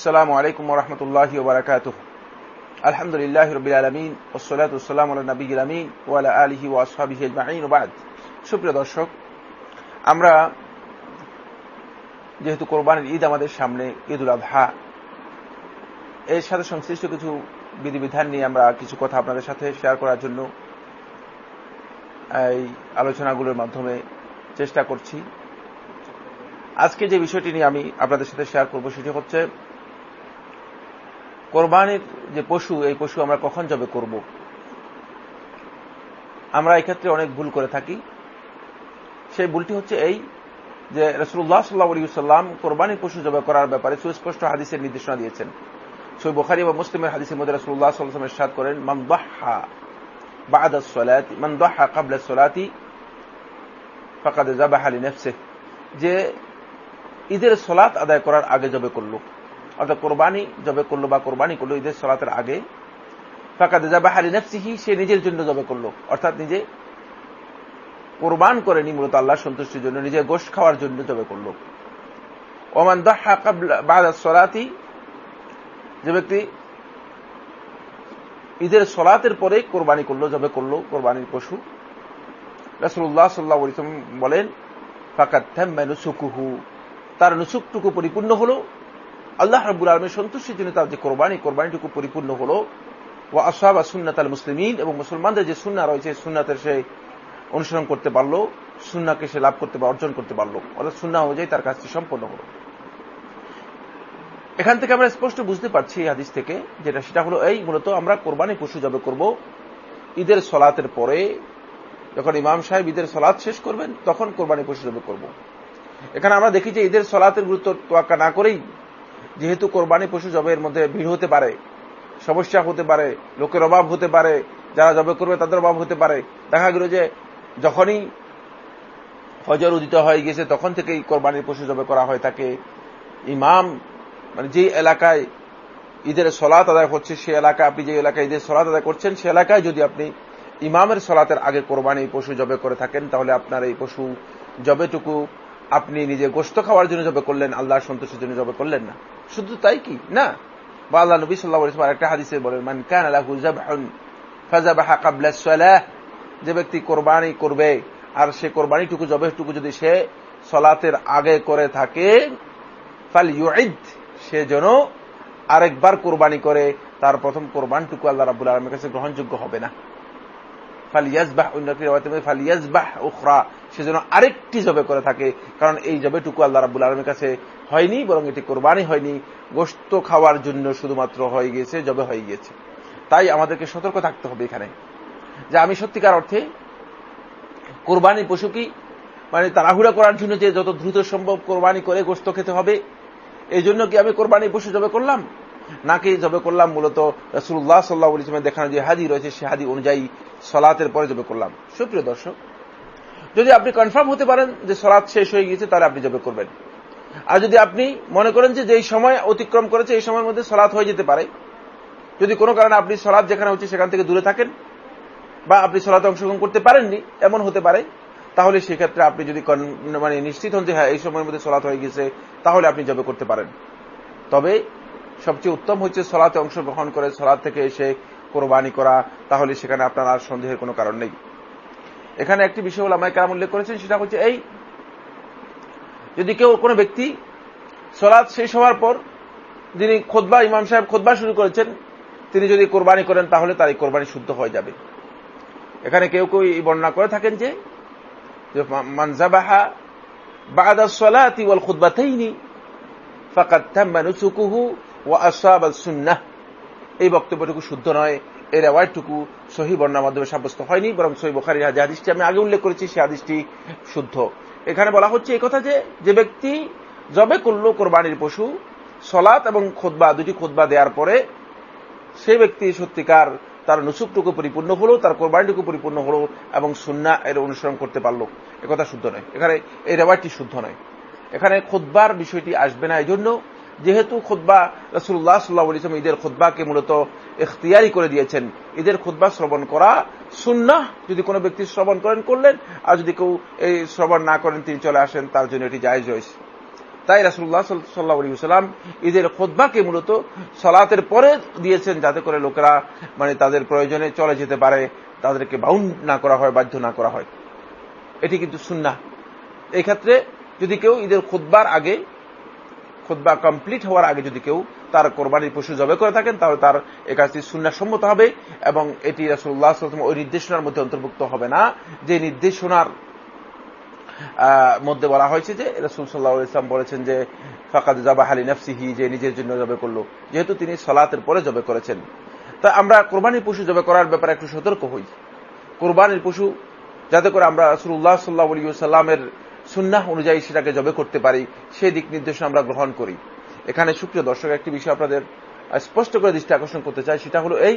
আসসালামু আলাইকুম রহমতুল্লাহি ওবরাকাত আলহামদুলিল্লাহ রবিল আলমিন ওসলাত উসালাম আল্লাহ নবীল আমিন ওয়ালা আলহি ও সুপ্রিয় দর্শক, আমরা যেহেতু কোরবানির ঈদ আমাদের সামনে ঈদুল আধা এর সাথে সংশ্লিষ্ট কিছু বিধিবিধান নিয়ে আমরা কিছু কথা আপনাদের সাথে শেয়ার করার জন্য এই আলোচনাগুলোর মাধ্যমে চেষ্টা করছি। আজকে যে বিষয়টি নিয়ে আমি আপনাদের সাথে শেয়ার করব সেটি হচ্ছে কোরবানির যে পশু, এই পশু আমরা কখন জবে করব? আমরা এক্ষেত্রে অনেক ভুল করে থাকি। সেই ভুলটি হচ্ছে এই যে রসুল্লাহ সাল্লাহ সাল্লাম কোরবানির পশু জবে করার ব্যাপারে সুস্পষ্ট হাদিসের নির্দেশনা দিয়েছেন। সই বোখারি বা মুসলিমের হাদিসের মধ্যে রসুল্লাহ সাল্লামের সাদ করেন মামদাহা বাদ ফাকাদে জাবাহালি নেফসে যে ঈদের সলাত আদায় করার আগে জবে করল। অর্থাৎ কোরবানি, জবে করল বা কোরবানি করল ঈদের সলাতের আগে, ফাঁকাদে জাবাহ আলী নফসিহি সে নিজের জন্য জবে করল। অর্থাৎ নিজে কোরবান করেনি, মূলত আল্লাহ সন্তুষ্টির জন্য নিজে গোশ খাওয়ার জন্য জবে করল। ওমান দাহা সলাতি, যে ব্যক্তি ঈদের সলাতের পরে কোরবানি করল, জবে করল, কোরবানির পশু রাসুল্লাহ সাল্লাহ বলেন ফাঁকা ফাকাত নুসুকুহু। তার নুসুকটুকু পরিপূর্ণ হলো আল্লাহ রাবুল আলমের সন্তুষ্টির জন্য তার যে কোরবানি, কোরবানিটুকু পরিপূর্ণ হলো। ও আসাব আর সুন্নাত আল মুসলিমিন এবং মুসলমানদের যে সুন্না রয়েছে সুন্নাতের সে অনুসরণ করতে পারল সুন্নাকে সে লাভ করতে অর্জন করতে পারল। অর্থাৎ সুন্না অনুযায়ী তার কাজটি সম্পন্ন হলো। এখান থেকে আমরা স্পষ্ট বুঝতে পারছি এই হাদিস থেকে, যেটা সেটা হলো, এই মূলত আমরা কোরবানি পশু জবে করব ঈদের সলাতের পরে। যখন ইমাম সাহেব ঈদের সলাৎ শেষ করবেন, তখন কোরবানি পশু জবে করব। এখানে আমরা দেখি যে ঈদের সলাতের গুরুত্ব তোয়াক্কা না করেই যেহেতু কোরবানি পশু জবের মধ্যে ভিড় হতে পারে, সমস্যা হতে পারে, লোকের অভাব হতে পারে, যারা জবে করবে তাদের অভাব হতে পারে। দেখা গেল যে যখনই ফজর উদিত হয়ে গেছে, তখন থেকেই কোরবানির পশু জবে করা হয় থাকে। ইমাম মানে যে এলাকায় ঈদের সলাত আদায় হচ্ছে, সে এলাকায় আপনি যে এলাকায় ঈদের সলাত আদায় করছেন, সে এলাকায় যদি আপনি ইমামের সলাতের আগে কোরবানি পশু জবে করে থাকেন, তাহলে আপনার এই পশু জবেটুকু আপনি নিজে গোস্ত খাওয়ার জন্য জবে করলেন, আল্লাহর সন্তোষের জন্য জবে করলেন না। শুধু তাই কি? না। বা আল্লাহ নবী সাল্লাহ ইসলাম একটা হাদিসে বলেন, মান কান ফাজাবাহা কাবলা সালাহ। যে ব্যক্তি কোরবানি করবে, আর সে কোরবানিটুকু জবেটুকু যদি সে সলাতের আগে করে থাকে ফাল ইউঈদ সে যেন আরেকবার কোরবানি করে, তার প্রথম কোরবানটুকু আল্লাহ রাবুল আলমের কাছে গ্রহণযোগ্য হবে না। ফালিয়াজবাহ ফালিয়াজবাহ উখরা। সে যেন আরেকটি জবে করে থাকে, কারণ এই জবেটুকু আল্লাহ রাবুল আলমের কাছে হয়নি, বরং এটি কোরবানি হয়নি। গোস্ত খাওয়ার জন্য শুধুমাত্র হয়ে গিয়েছে, জবে হয়ে গিয়েছে। তাই আমাদেরকে সতর্ক থাকতে হবে এখানে। যে আমি সত্যিকার অর্থে কোরবানি পশু কি? মানে তাড়াহুড়া করার জন্য যে যত দ্রুত সম্ভব কোরবানি করে গোস্ত খেতে হবে এই জন্য কি আমি কোরবানি পশু জবে করলাম? নাকি জবে করলাম মূলত রসুল্লাহ সাল্লাহ দেখানো যে হাদি রয়েছে, সে হাদি অনুযায়ী সলাতের পরে জবে করলাম। সুপ্রিয় দর্শক যদি আপনি কনফার্ম হতে পারেন যে সলাৎ শেষ হয়ে গিয়েছে, তাহলে আপনি জবে করবেন। আর যদি আপনি মনে করেন যে যেই সময় অতিক্রম করেছে, এই সময়ের মধ্যে সলাৎ হয়ে যেতে পারে। যদি কোনো কারণে আপনি সলাৎ যেখানে হচ্ছে সেখান থেকে দূরে থাকেন, বা আপনি সলাতে অংশগ্রহণ করতে পারেননি, এমন হতে পারে, তাহলে সেক্ষেত্রে আপনি যদি মানে নিশ্চিত হন যে হ্যাঁ এই সময়ের মধ্যে সলাৎ হয়ে গেছে তাহলে আপনি জবে করতে পারেন। তবে সবচেয়ে উত্তম হচ্ছে সলাতে অংশগ্রহণ করে সলাদ থেকে এসে কোরবানি করা, তাহলে সেখানে আপনার আর সন্দেহের কোনো কারণ নেই। এখানে একটি বিষয় হল আমায় কারাম উল্লেখ করেছেন, সেটা হচ্ছে এই, যদি কেউ কোনো ব্যক্তি সলাদ শেষ হওয়ার পর যিনি খোদবা, ইমাম সাহেব খোদবা শুরু করেছেন, তিনি যদি কোরবানি করেন, তাহলে তার এই কোরবানি শুদ্ধ হয়ে যাবে। এখানে কেউ কেউ এই বর্ণনা করে থাকেন যে মানজাবাহা বাদা সলাতি ওয়াল খুদ্বাতেইনি ফাকাত তাম্মা নুসুকুহু ও আসাব সুন্নাহ। এই বক্তব্যটুকু শুদ্ধ নয়। এর অ্যাওয়ার্ডটুকু সহি বর্ণার মাধ্যমে সাব্যস্ত হয়নি, বরং সহি বোখারি যে হাদিসটি আমি আগে উল্লেখ করেছি সে হাদিসটি শুদ্ধ। এখানে বলা হচ্ছে এই কথা যে যে ব্যক্তি জবে করল কোরবানির পশু সলাত এবং খোদবা দুটি খোদবা দেওয়ার পরে সেই ব্যক্তি সত্যিকার তার নুসুকটুকু পরিপূর্ণ হলো, তার কোরবানিটুকু পরিপূর্ণ হলো এবং সুন্না এর অনুসরণ করতে পারল। একথা শুদ্ধ নয়। এখানে এই রেওয়াজটি শুদ্ধ নয়। এখানে খোদবার বিষয়টি আসবে না এই জন্য যেহেতু খুদ্া রসুল্লাহ সাল্লাহ ইসলাম ঈদের খুদ্বাকে মূলত এখতিয়ারি করে দিয়েছেন। ঈদের খুদ্া শ্রবণ করা সুন্না যদি কোনো ব্যক্তি শ্রবণ করেন, করলেন, আর যদি কেউ এই শ্রবণ না করেন, তিনি চলে আসেন, তার জন্য এটি জায়জ রয়েছে। তাই রাসুল্লাহ সাল্লাহ আলী সাল্লাম ঈদের খোদবাকে মূলত সলাতের পরে দিয়েছেন, যাতে করে লোকেরা মানে তাদের প্রয়োজনে চলে যেতে পারে, তাদেরকে বাউন্ড না করা হয়, বাধ্য না করা হয়। এটি কিন্তু সুন্না এই ক্ষেত্রে যদি কেউ ঈদের খুদ্বার আগে খুদ্া কমপ্লিট হওয়ার আগে যদি কেউ তার কোরবানির পশু জবে করে থাকেন, তাহলে তার এ কাজটি সম্মত হবে এবং এটি রাসুল্লাহ ওই নির্দেশনার মধ্যে অন্তর্ভুক্ত হবে না। যে নির্দেশনার মধ্যে বলা হয়েছে যে রসুল সাল্লাহ ইসলাম বলেছেন যে, ফাকাদ জাবা হালি নফসিহি যে নিজের জন্য জবে করল। যেহেতু তিনি সলাতের পরে জবে করেছেন। তা আমরা কোরবানির পশু জবে করার ব্যাপারে একটু সতর্ক হই। কোরবানির পশু, যাতে করে আমরা রসুল্লাহ সাল্লাহ সাল্লামের সুন্নাহ অনুযায়ী সেটাকে জবে করতে পারি, সেই দিক নির্দেশনা আমরা গ্রহণ করি। এখানে সুপ্রিয় দর্শক, একটি বিষয় আপনাদের স্পষ্ট করে দৃষ্টি আকর্ষণ করতে চাই, সেটা হলো এই,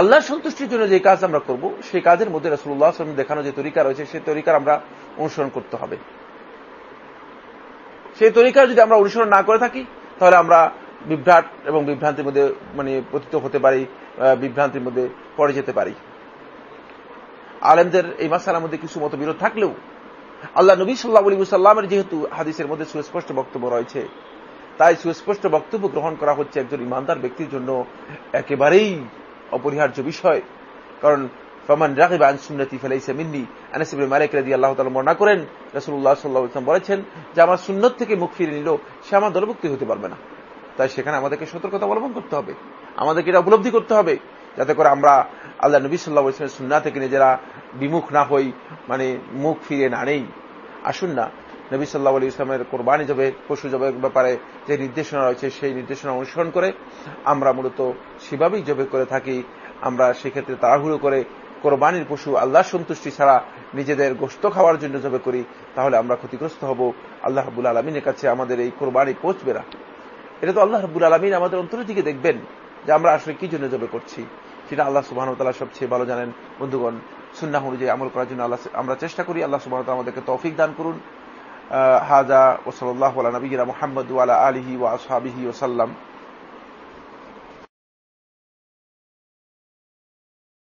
আল্লাহ সন্তুষ্টির জন্য যে কাজ আমরা করব, সেই কাজের মধ্যে রসুল্লাহ আসলাম দেখানো যে তরিকা রয়েছে, সেই তরিকার আমরা অনুসরণ করতে হবে। সেই তরিকার যদি আমরা অনুসরণ না করে থাকি, তাহলে আমরা বিভ্রাট এবং বিভ্রান্তির মধ্যে মানে পতিত হতে পারি বিভ্রান্তির মধ্যে পড়ে যেতে পারি। আলেমদের এই মাসালার মধ্যে কিছু মত বিরোধ থাকলেও আল্লাহ নবী সাল্লাহ আলী সাল্লামের যেহেতু হাদিসের মধ্যে সুস্পষ্ট বক্তব্য রয়েছে, তাই সুস্পষ্ট বক্তব্য গ্রহণ করা হচ্ছে একজন ইমানদার ব্যক্তির জন্য একেবারেই অপরিহার্য বিষয়। কারণ আন সুন্নতি ফেলাইসে মিন্নি। আনাসিবুল মালিক রাদি আল্লাহ তালা বর্ণনা করেন রসুল্লাহ সাল্লাহ ইসলাম বলেছেন যে, আমার সুন্নত থেকে মুখ ফিরে নিল সে আমার দলভুক্তি হতে পারবে না। তাই সেখানে আমাদেরকে সতর্কতা অবলম্বন করতে হবে। আমাদেরকে এটা উপলব্ধি করতে হবে। যাতে করে আমরা আল্লাহ নবী সাল্লাহ ইসলামের সুন্না থেকে নিজেরা বিমুখ না হই মানে মুখ ফিরে না নেই। আসুন না, নবী সাল্লাহ আলী ইসলামের কোরবানি জবে, পশু জবের ব্যাপারে যে নির্দেশনা রয়েছে, সেই নির্দেশনা অনুসরণ করে আমরা মূলত সেভাবেই জবে করে থাকি। আমরা সেক্ষেত্রে তাড়াহুড়ো করে কোরবানির পশু আল্লাহ সন্তুষ্টি ছাড়া নিজেদের গোস্ত খাওয়ার জন্য জবে করি, তাহলে আমরা ক্ষতিগ্রস্ত হব। আল্লাহ হাবুল আলমিনের কাছে আমাদের এই কোরবানি পৌঁছবে না। এটা তো আল্লাহ হাবুল আলমিন আমাদের অন্তরের দিকে দেখবেন। যে আমরা আসলে কি জন্য জবে করছি, সেটা আল্লাহ সুবাহ তালা সবচেয়ে ভালো জানেন। বন্ধুগণ, সুন্নাহ অনুযায়ী আমল করার জন্য আল্লাহ আমরা চেষ্টা করি আল্লাহ সুবাহ আমাদেরকে তৌফিক দান করুন। হাজা ওসল্লাহ নবীরা মোহাম্মদ আলা আলহি ওয়া আসহাবিহি ওসাল্লাম